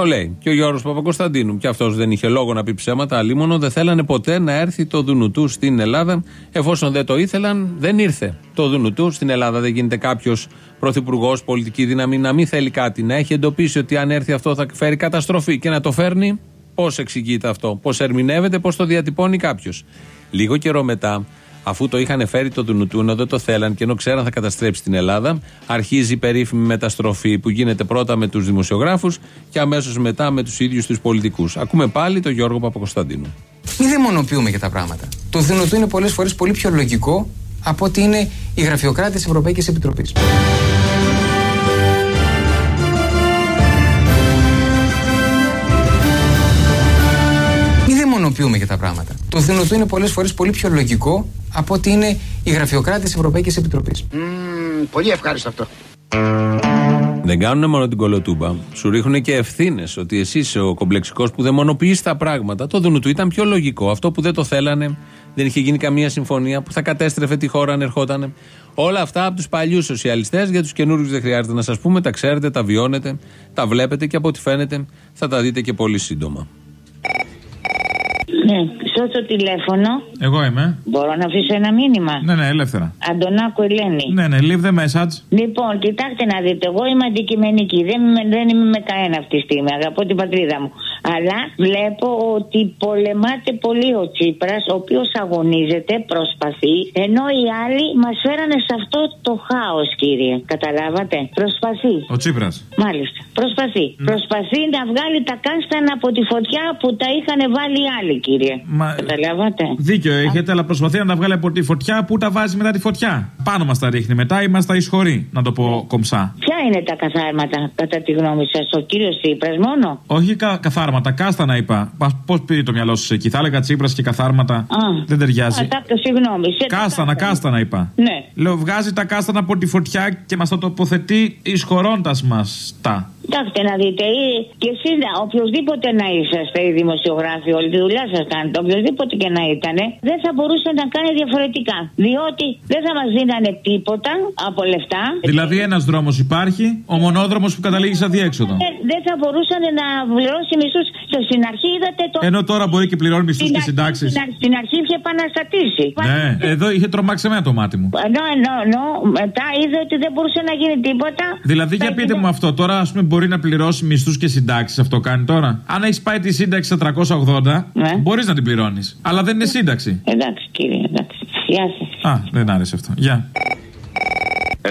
Το λέει και ο Γιώργος Παπακοσταντίνου. Και αυτός δεν είχε λόγο να πει ψέματα. Αλλήμωνο δεν θέλανε ποτέ να έρθει το Δουνουτού στην Ελλάδα. Εφόσον δεν το ήθελαν, δεν ήρθε το Δουνουτού στην Ελλάδα. Δεν γίνεται κάποιος πρωθυπουργός, πολιτική δύναμη να μην θέλει κάτι. Να έχει εντοπίσει ότι αν έρθει αυτό θα φέρει καταστροφή και να το φέρνει. Πώς εξηγείται αυτό, πώς ερμηνεύεται, πώς το διατυπώνει κάποιος. Λίγο καιρό μετά, αφού το είχαν φέρει το Δουνουτού, ενώ δεν το θέλαν και ενώ ξέραν θα καταστρέψει την Ελλάδα, αρχίζει η περίφημη μεταστροφή που γίνεται πρώτα με τους δημοσιογράφους και αμέσως μετά με τους ίδιους τους πολιτικούς. Ακούμε πάλι τον Γιώργο Παπακοσταντίνου. Μην δαιμονοποιούμε και τα πράγματα. Το Δουνουτού είναι πολλές φορές πολύ πιο λογικό από ότι είναι οι γραφειοκράτες της Ευρωπαϊκής Επιτροπής. Μην δαιμονοποιούμε και τα πράγματα. Το Δουνουτού είναι πολλές φορές πολύ πιο λογικό από ότι είναι οι γραφειοκράτες της Ευρωπαϊκής Επιτροπής. πολύ ευχάριστο αυτό. Δεν κάνουν μόνο την κολοτούμπα. Σου ρίχνουν και ευθύνες ότι εσύ είσαι ο κομπλεξικός που δαιμονοποιείς τα πράγματα. Το Δουνουτού ήταν πιο λογικό. Αυτό που δεν το θέλανε, δεν είχε γίνει καμία συμφωνία που θα κατέστρεφε τη χώρα αν ερχόταν. Όλα αυτά από τους παλιούς σοσιαλιστές, για τους καινούριους δεν χρειάζεται να σας πούμε, τα ξέρετε, τα βιώνετε, τα βλέπετε και από ό,τι φαίνεται θα τα δείτε και πολύ σύντομα. Ναι, στο τηλέφωνο. Εγώ είμαι. Μπορώ να αφήσω ένα μήνυμα; Ναι, ναι, ελεύθερα. Αντωνάκου Ελένη. Ναι, ναι, leave the message. Λοιπόν, κοιτάξτε να δείτε, εγώ είμαι αντικειμενική. Δεν είμαι, δεν είμαι με κανένα αυτή τη στιγμή. Αγαπώ την πατρίδα μου. Αλλά βλέπω ότι πολεμάται πολύ ο Τσίπρας, ο οποίος αγωνίζεται, προσπαθεί, ενώ οι άλλοι μας φέρανε σε αυτό το χάος, κύριε. Καταλάβατε; Προσπαθεί. Ο Τσίπρας. Μάλιστα. Προσπαθεί. Προσπαθεί να βγάλει τα κάστανα από τη φωτιά που τα είχαν βάλει οι άλλοι, κύριε. Μα... Καταλάβατε; Δίκιο έχετε, αλλά προσπαθεί να τα βγάλει από τη φωτιά που τα βάζει μετά τη φωτιά; Πάνω μας τα ρίχνει μετά ή μα τα εισχωρεί, να το πω κομψά. Ποια είναι τα καθάρματα, κατά τη γνώμη σας, ο κύριος Τσίπρας μόνο; Όχι κα, καθάρματα, κάστανα είπα. Πώς πήγε το μυαλό σας εκεί, θα έλεγα τσίπρας και καθάρματα. Α. Δεν ταιριάζει. Α, τα- συγγνώμη. σε- Κάστανα, κάστανα είπα. Ναι. Λέω, βγάζει τα κάστανα από τη φωτιά και μας τα τοποθετεί εισχωρώντα μας τα. Κοιτάξτε να δείτε, ή, και εσείς οποιοδήποτε να είσαστε, οι δημοσιογράφοι, όλη τη δουλειά σας κάνετε, οποιοδήποτε και να ήταν, δεν θα μπορούσε να κάνει διαφορετικά. Διότι δεν θα μας δίνανε τίποτα από λεφτά. Δηλαδή, ένας δρόμος υπάρχει, ο μονόδρομος που καταλήγεις σε διέξοδο. Ε, Δεν θα μπορούσαν να πληρώσει μισθούς. Στην αρχή είδατε το. Ενώ τώρα μπορεί και πληρώνει μισθούς Στην και αρχή- συντάξεις. Στην αρχή, στην αρχή είχε επαναστατήσει. Ναι, εδώ είχε τρομάξει εμένα το μάτι μου. Ενώ, ενώ, ενώ μετά είδε ότι δεν μπορούσε να γίνει τίποτα. Δηλαδή, για πείτε μου αυτό, τώρα ας πούμε μπορεί να πληρώσει μισθούς και συντάξεις. Αυτό κάνει τώρα. Αν έχεις πάει τη σύνταξη στα 380, Ναι. μπορείς να την πληρώνεις. Αλλά δεν είναι σύνταξη. Εντάξει, κύριε, εντάξει. Γεια σας. Α, δεν άρεσε αυτό. Γεια.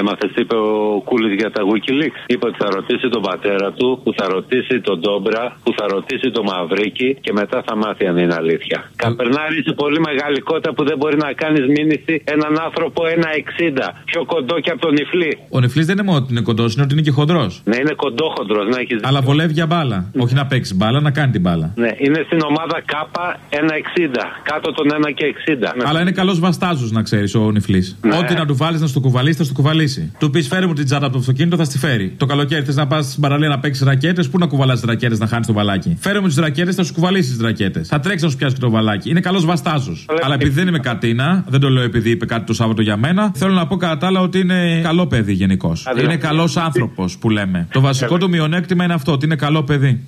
Έμαθε τι είπε ο Κούλης για τα Wikileaks. Είπε ότι θα ρωτήσει τον πατέρα του, που θα ρωτήσει τον Ντόμπρα, που θα ρωτήσει τον Μαυρίκη και μετά θα μάθει αν είναι αλήθεια. Καπερνάρη σε πολύ μεγάλη κότα που δεν μπορεί να κάνεις μήνυση έναν άνθρωπο 1,60. Πιο κοντό και από τον Ιφλή. Ο νεφλή δεν είναι μόνο ότι είναι κοντός, είναι ότι είναι και χοντρός. Ναι, είναι κοντόχοντρος, να έχεις Αλλά βολεύει για μπάλα. Όχι να παίξει μπάλα, να κάνει την μπάλα. Ναι, είναι στην ομάδα K 1,60. Κάτω των 1 και 60. Αλλά είναι καλός βαστάζος να ξέρεις ο νεφλή. Ναι. Ό,τι να του βάλεις να στο κουβαλήσει, θα στο κουβαλήσει. Κουβαλήσει. Του πεις φέρε μου την τσάντα από το αυτοκίνητο, θα στη φέρει. Το καλοκαίρι θες να πας στην παραλία να παίξεις ρακέτες, πού να κουβαλάς τις ρακέτες να χάνεις το βαλάκι. Φέρε μου τις ρακέτες, θα σου κουβαλήσεις τις ρακέτες. Θα τρέξεις να σου πιάσει και το βαλάκι. Είναι καλός βαστάζο. Αλλά επειδή δεν είμαι κατίνα, δεν το λέω επειδή είπε κάτι το Σάββατο για μένα, θέλω να πω κατά τα άλλα ότι είναι καλό παιδί γενικώς. Είναι καλός άνθρωπος που λέμε. Το βασικό του μειονέκτημα είναι αυτό, ότι είναι καλό παιδί.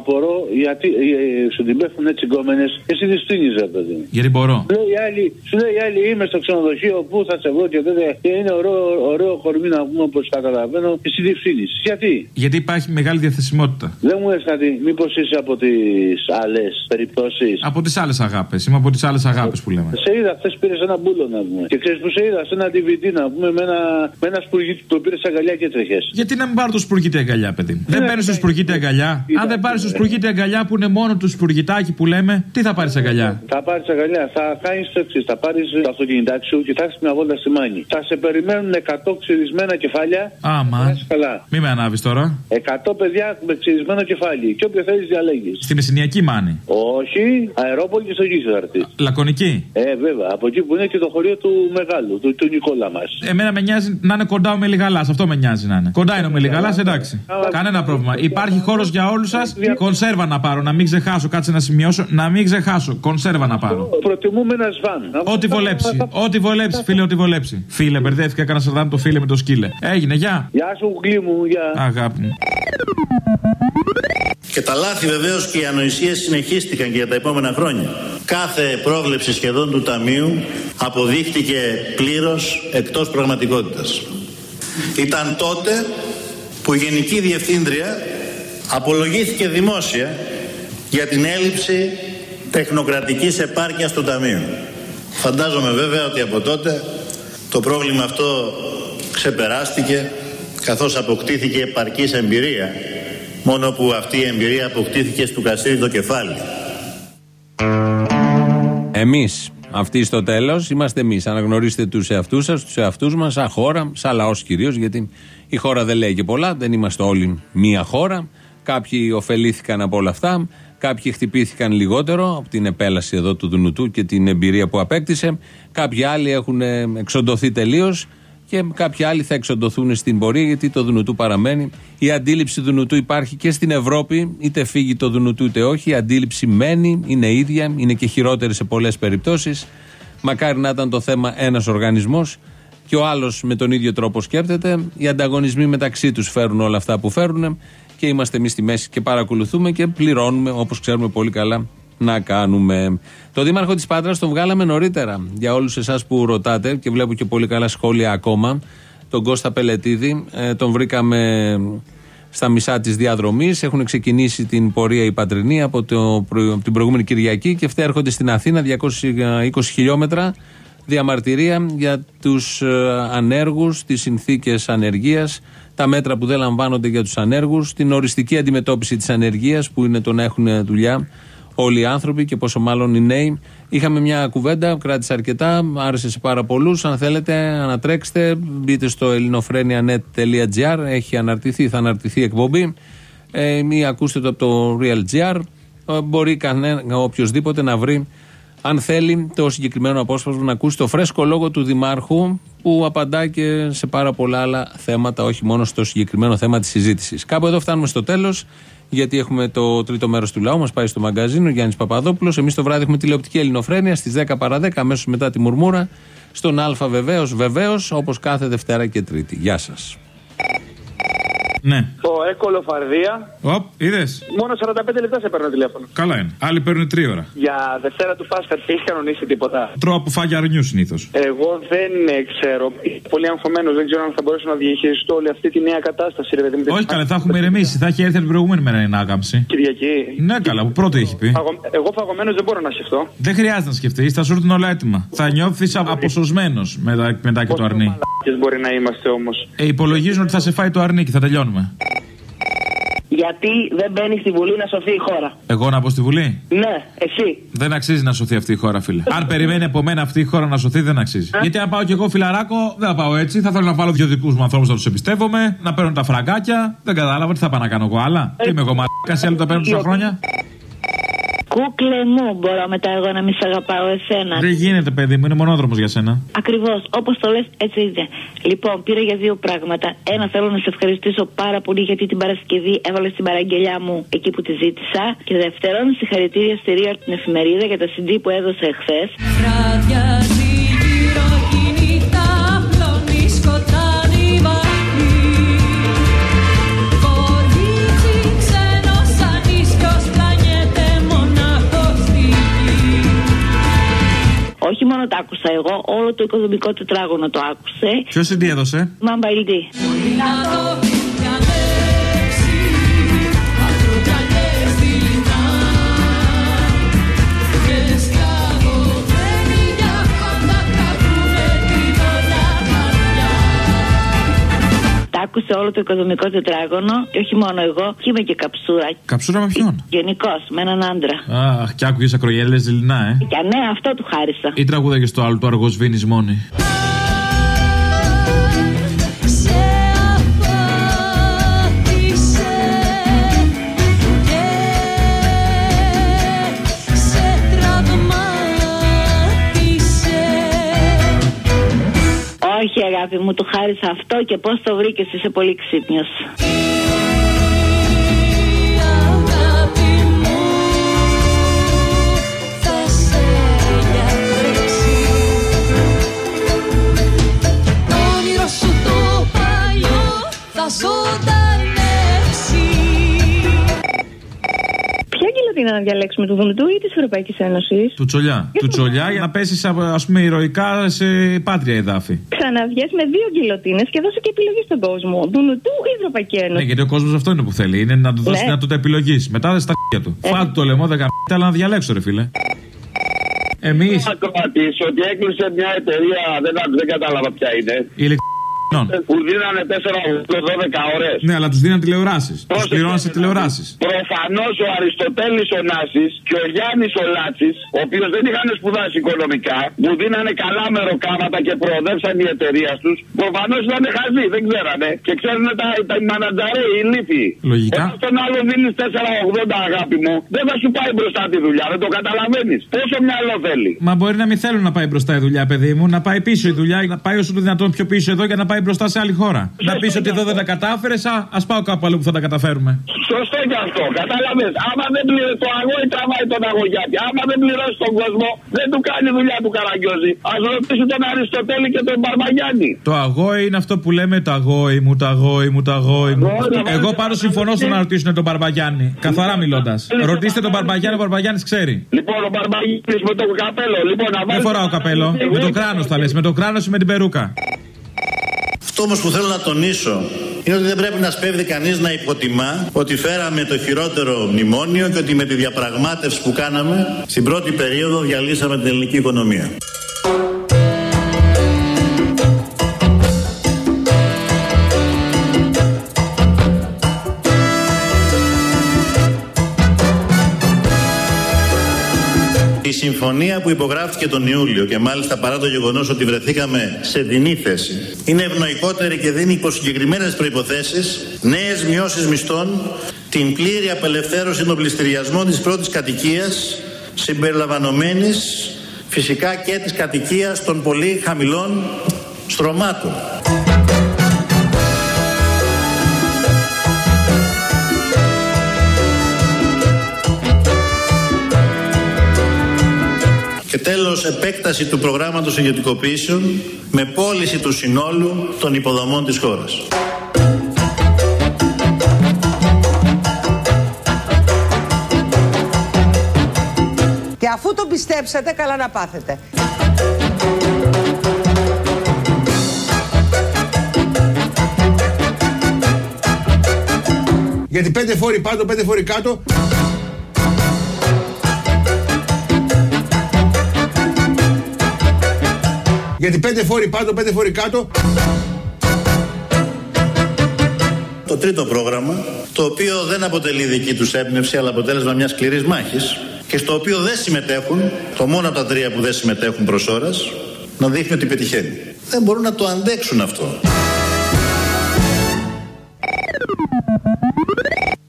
Απορώ γιατί ε, σου την πέφτουν έτσι γκόμενε και εσύ τι στείνεις, ρε παιδί. μου. Γιατί μπορώ. Σου λέει, η άλλη, σου λέει η άλλη είμαι στο ξενοδοχείο που θα σε βρω και τότε και είναι ωραίο, ωραίο κορμί να πούμε όπως καταλαβαίνω. Εσύ τι φτύνει. Γιατί; Γιατί υπάρχει μεγάλη διαθεσιμότητα. Δεν μου λες κάτι, μήπως είσαι από τις άλλες περιπτώσεις; Από τις άλλες αγάπες. Είμαι από τις άλλες αγάπες που λέμε. Σε είδα, χθες πήρες ένα μπούλο να πούμε. Και ξέρεις που σε είδα, σε ένα DVD να πούμε με ένα, με ένα σπουργίτι που το πήρες αγκαλιά και τρέχε. Γιατί να μην πάρω το σπουργίτη αγκαλιά, παιδί μου; Δεν παίρνεις το σπουργίτη αγκαλιά; Αν δεν πάρεις το σπουργίτη αγκαλιά που είναι μόνο τους σπουργητάκι που λέμε, τι θα πάρεις αγκαλιά; Θα πάρεις αγκαλιά, θα κάνεις το εξής. Θα πάρεις το αυτοκινητάκι σου και θα έχεις μια βόλτα στη μάνη. Θα σε περιμένουν 100 ξυρισμένα κεφάλια. Άμα. Καλά. Μη με ανάβεις τώρα. 100 παιδιά με ξυρισμένο κεφάλι. Και όποιο θέλεις διαλέγεις. Στη Μεσσηνιακή μάνη. Όχι, αερόπολη και στο γύρο θα έρθει. Λακωνική. Ε, βέβαια. Από εκεί που είναι και το χωρίο του μεγάλου, του, του Νικόλα μας. Εμένα με νοιάζει να είναι κοντά ο Μελιγαλάς. Αυτό με νοιάζει να είναι. Κοντά είναι ο Μελιγαλάς, εντάξει. Κανένα πρόβλημα. Υπάρχει χώρος για όλους σας. Κονσέρβα να πάρω, να μην ξεχάσω. Κάτσε να σημειώσω. Να μην ξεχάσω. Κονσέρβα να πάρω. Προτιμούμε ένα σβάν. Ό,τι βολέψει. Ό,τι βολέψει, φίλε, ό,τι βολέψει. Φίλε, μπερδεύτηκα, έκανα σαρδάμ το φίλε με το σκύλε. Έγινε, γεια. Γεια σου, γκλί μου, γεια. Αγάπη μου. Και τα λάθη βεβαίως και οι ανοησίες συνεχίστηκαν και για τα επόμενα χρόνια. Κάθε πρόβλεψη σχεδόν του Ταμείου αποδείχτηκε πλήρως εκτός πραγματικότητας. Ήταν τότε που η Γενική Διευθύντρια απολογήθηκε δημόσια για την έλλειψη τεχνοκρατικής επάρκειας του Ταμείου. Φαντάζομαι βέβαια ότι από τότε το πρόβλημα αυτό ξεπεράστηκε καθώς αποκτήθηκε επαρκής εμπειρία μόνο που αυτή η εμπειρία αποκτήθηκε στο καστήρι το κεφάλι. Εμείς, αυτοί στο τέλος, είμαστε εμείς. Αναγνωρίστε τους εαυτούς σας, τους εαυτούς μας, σαν χώρα, σαν λαός κυρίως, γιατί η χώρα δεν λέει και πολλά. Δεν είμαστε όλοι μία χώρα. Κάποιοι ωφελήθηκαν από όλα αυτά. Κάποιοι χτυπήθηκαν λιγότερο από την επέλαση εδώ του Δουνουτού και την εμπειρία που απέκτησε. Κάποιοι άλλοι έχουν ε, εξοντωθεί τελείως και κάποιοι άλλοι θα εξοντωθούν στην πορεία γιατί το Δουνουτού παραμένει. Η αντίληψη Δουνουτού υπάρχει και στην Ευρώπη, είτε φύγει το Δουνουτού είτε όχι. Η αντίληψη μένει, είναι ίδια, είναι και χειρότερη σε πολλές περιπτώσεις. Μακάρι να ήταν το θέμα ένας οργανισμός και ο άλλος με τον ίδιο τρόπο σκέφτεται. Οι ανταγωνισμοί μεταξύ τους φέρουν όλα αυτά που φέρουν και είμαστε εμείς στη μέση και παρακολουθούμε και πληρώνουμε όπως ξέρουμε πολύ καλά να κάνουμε. Το Δήμαρχο της Πάτρας τον βγάλαμε νωρίτερα. Για όλους εσάς που ρωτάτε και βλέπω και πολύ καλά σχόλια ακόμα. Τον Κώστα Πελετίδη. Ε, τον βρήκαμε στα μισά της διαδρομής. Έχουν ξεκινήσει την πορεία οι Πατρινοί από, το, προ- από την προηγούμενη Κυριακή και αυτά έρχονται στην Αθήνα 220 χιλιόμετρα διαμαρτυρία για τους ε, ανέργους, τις συνθήκες ανεργίας, τα μέτρα που δεν λαμβάνονται για τους ανέργους, την οριστική αντιμετώπιση της ανεργίας που είναι το να έχουν δουλειά όλοι οι άνθρωποι και πόσο μάλλον οι νέοι. Είχαμε μια κουβέντα, κράτησε αρκετά, άρεσε σε πάρα πολλούς. Αν θέλετε, ανατρέξτε, μπείτε στο ελληνοφρένια.net.gr. Έχει αναρτηθεί, θα αναρτηθεί η εκπομπή. Ε, ή ακούστε το από το Real.gr. Ε, μπορεί κανένα, οποιοδήποτε να βρει, αν θέλει, το συγκεκριμένο απόσπασμα να ακούσει το φρέσκο λόγο του Δημάρχου που απαντά και σε πάρα πολλά άλλα θέματα, όχι μόνο στο συγκεκριμένο θέμα της συζήτησης. Κάπου εδώ φτάνουμε στο τέλος, γιατί έχουμε το τρίτο μέρος του λαού, μας πάει στο μαγκαζίνο, Γιάννης Παπαδόπουλος. Εμείς το βράδυ έχουμε τηλεοπτική ελληνοφρένεια στις 10 παρα 10, αμέσως μετά τη μουρμούρα. Στον Α βεβαίως, βεβαίως, όπως κάθε Δευτέρα και Τρίτη. Γεια σας. Ναι. Το έκολο φαρδία. Οπ, είδες. Μόνο 45 λεπτά σε παίρνω τηλέφωνο. Καλά είναι. Άλλοι παίρνουν τρία ώρα. Για Δευτέρα του Πάσχα έχεις κανονίσει τίποτα; Τρώω από φάγια αρνιού συνήθως. Εγώ δεν ε, ξέρω. Είμαι Πολύ αγχωμένος. Δεν ξέρω αν θα μπορέσω να διαχειριστώ όλη αυτή τη νέα κατάσταση. Ρε, παιδί μου. Όχι καλά, θα έχουμε ηρεμήσει. Θα έχει έρθει την προηγούμενη μέρα η ανάκαμψη. Κυριακή. Ναι, καλά, που πρώτο έχει πει. Φαγω- Εγώ φαγωμένος δεν μπορώ να σκεφτώ. Δεν χρειάζεται να σκεφτείς, θα σου έρθουν όλα έτοιμα. Θα νιώθεις αποσωσμένος μετά, μετά και το αρνί. Ποιε μπορεί να είμαστε όμως. Ε, υπολογίζουν ότι θα σε φάει το αρνί και θα τελειώνουμε. Γιατί δεν μπαίνει στη Βουλή να σωθεί η χώρα. Εγώ να πω στη Βουλή; Ναι, εσύ. Δεν αξίζει να σωθεί αυτή η χώρα, φίλε. Αν περιμένει από μένα αυτή η χώρα να σωθεί, δεν αξίζει. Γιατί αν πάω κι εγώ φιλαράκο, δεν θα πάω έτσι. Θα θέλω να βάλω δύο δικούς μου ανθρώπους να τους εμπιστεύομαι, να παίρνω τα φραγκάκια. Δεν κατάλαβα τι θα πάω να κάνω εγώ άλλα. Τι είμαι εγώ, μαλάκας, οι άλλοι τα παίρνουν τόσα χρόνια. Κούκλε μου, μπορώ μετά εγώ να μην σε αγαπάω εσένα. Δεν γίνεται, παιδί μου, είναι μονόδρομος για σένα. Ακριβώς, όπως το λες, έτσι είναι. Λοιπόν, πήρα για δύο πράγματα. Ένα, θέλω να σε ευχαριστήσω πάρα πολύ γιατί την Παρασκευή έβαλες στην παραγγελιά μου εκεί που τη ζήτησα. Και δεύτερον, συγχαρητήρια στη Ρία την εφημερίδα για τα CD που έδωσε εχθέ. Όχι μόνο το άκουσα εγώ, όλο το οικοδομικό τετράγωνο το άκουσε. Ποιος CD έδωσε; Μάμπα άκουσε όλο το οικοδομικό τετράγωνο και όχι μόνο εγώ, και είμαι και καψούρα. Καψούρα με ποιον; Γενικώς, με έναν άντρα. Αχ, και άκουγες ακρογιέλε δειλινά, ε. Και ναι, αυτό του χάρισα. Ή τραγούδαγες στο άλλο του αργοσβήνη μόνη. Αγάπη μου, του χάρισα αυτό και πώς το βρήκες, είσαι πολύ ξύπνιος. Αγάπη μου θα σε γιατρέψει Το όνειρο σου το παλιό θα ζωντανέψει Ποια γκυλοτίνα να διαλέξουμε, του Δουνουτού ή της Ευρωπαϊκής Ένωσης. Του τσολιά. Του τσολιά για να πέσεις, α πούμε, ηρωικά σε πάτρια εδάφη. Ξαναβγες με δύο γκυλοτίνες και δώσε και επιλογή στον κόσμο. Δουνουτού ή Ευρωπαϊκή Ναι, Ένωση. γιατί ο κόσμος αυτό είναι που θέλει. Είναι να του δώσεις Ναι. δυνατότητα επιλογή. Μετά δεν στα χέρια του. Φάτε το λαιμό, δεν καμπείτε, αλλά να διαλέξω, ρε φίλε. Εμεί. Ακροατή ότι έκλεισε μια εταιρεία, δεν, δεν κατάλαβα ποια είναι. Που δίνανε 4-12 ώρες. Ναι, αλλά τους δίναν τηλεοράσεις. Τους Πρόσεξε, πληρώναν σε τηλεοράσεις. Προφανώς ο Αριστοτέλης ο Νάσης και ο Γιάννης ο Λάτσης, ο οποίος δεν είχαν σπουδάσει οικονομικά, μου δίνανε καλά μεροκάματα και προοδεύσαν η εταιρεία τους. Προφανώς ήταν χαζοί, δεν ξέρανε. Και ξέρουν τα, τα μανατζαρέ, οι λύθοι. Λογικά. Όταν στον άλλο δίνεις 4,80 αγάπη μου, δεν θα σου πάει μπροστά τη δουλειά, δεν το καταλαβαίνεις. Πόσο μυαλό θέλει. Μα μπορεί να μην θέλουν να πάει μπροστά η δουλειά, παιδί μου, να πάει πίσω η δουλειά, να πάει όσο το δυνατόν πιο πίσω εδώ για να πάει μπροστά σε άλλη χώρα. Να πεις ότι εδώ δεν τα κατάφερες, α ας πάω κάπου αλλού που θα τα καταφέρουμε. Σωστό και αυτό, κατάλαβες. Άμα δεν πληρώσει το αγόη, τραβάει τον αγωγιάτη. Άμα δεν πληρώσει τον κόσμο, δεν του κάνει δουλειά του καραγκιόζη. Α ρωτήσει τον Αριστοτέλη και τον Μπαρμαγιάννη. Το αγόη είναι αυτό που λέμε το αγόη μου, το αγόη μου, το αγόη μου. Εγώ πάντω συμφωνώ στο να ρωτήσουν τον Μπαρμπαγιάννη. Καθαρά μιλώντας. Ρωτήστε τον Μπαρμπαγιάννη, ο Μπαρμπαγιάννη ξέρει. Λοιπόν, ο Μπαρμαγιάννη με το καπέλο. Λοιπόν, να Δεν βάλεις. φοράω καπέλο. Με το κράνος θα λες, με το κράνος ή με την περούκα. Αυτό όμως που θέλω να τονίσω είναι ότι δεν πρέπει να σπέβδει κανείς να υποτιμά ότι φέραμε το χειρότερο μνημόνιο και ότι με τη διαπραγμάτευση που κάναμε στην πρώτη περίοδο διαλύσαμε την ελληνική οικονομία. Συμφωνία που υπογράφηκε τον Ιούλιο και μάλιστα παρά το γεγονός ότι βρεθήκαμε σε δινή θέση είναι ευνοϊκότερη και δίνει υπό συγκεκριμένες προϋποθέσεις νέες μειώσεις μισθών, την πλήρη απελευθέρωση των πληστηριασμών της πρώτης κατοικίας συμπεριλαμβανομένης φυσικά και της κατοικίας των πολύ χαμηλών στρωμάτων. Και τέλος, επέκταση του προγράμματος ιδιωτικοποίησεων με πώληση του συνόλου των υποδομών της χώρας. Και αφού το πιστέψατε, καλά να πάθετε. Γιατί πέντε φόροι πάνω, πέντε φόροι κάτω. Γιατί πέντε φόροι πάνω, πέντε φόροι κάτω. Το τρίτο πρόγραμμα, το οποίο δεν αποτελεί δική τους έμπνευση, αλλά αποτέλεσμα μιας σκληρής μάχης και στο οποίο δεν συμμετέχουν, το μόνο από τα τρία που δεν συμμετέχουν προς ώρας, να δείχνει ότι πετυχαίνει. Δεν μπορούν να το αντέξουν αυτό.